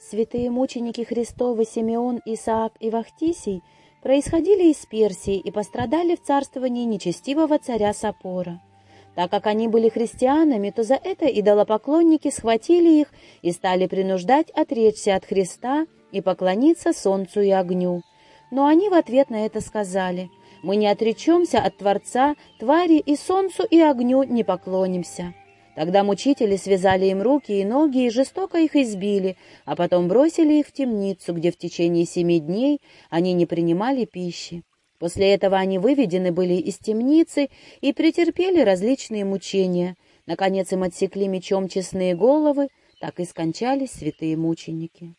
Святые мученики Христовы Симеон, Исаак и Вахтисий происходили из Персии и пострадали в царствовании нечестивого царя Сапора. Так как они были христианами, то за это идолопоклонники схватили их и стали принуждать отречься от Христа и поклониться солнцу и огню. Но они в ответ на это сказали, «Мы не отречемся от Творца, твари и солнцу и огню не поклонимся». Тогда мучители связали им руки и ноги и жестоко их избили, а потом бросили их в темницу, где в течение семи дней они не принимали пищи. После этого они выведены были из темницы и претерпели различные мучения. Наконец им отсекли мечом честные головы, так и скончались святые мученики.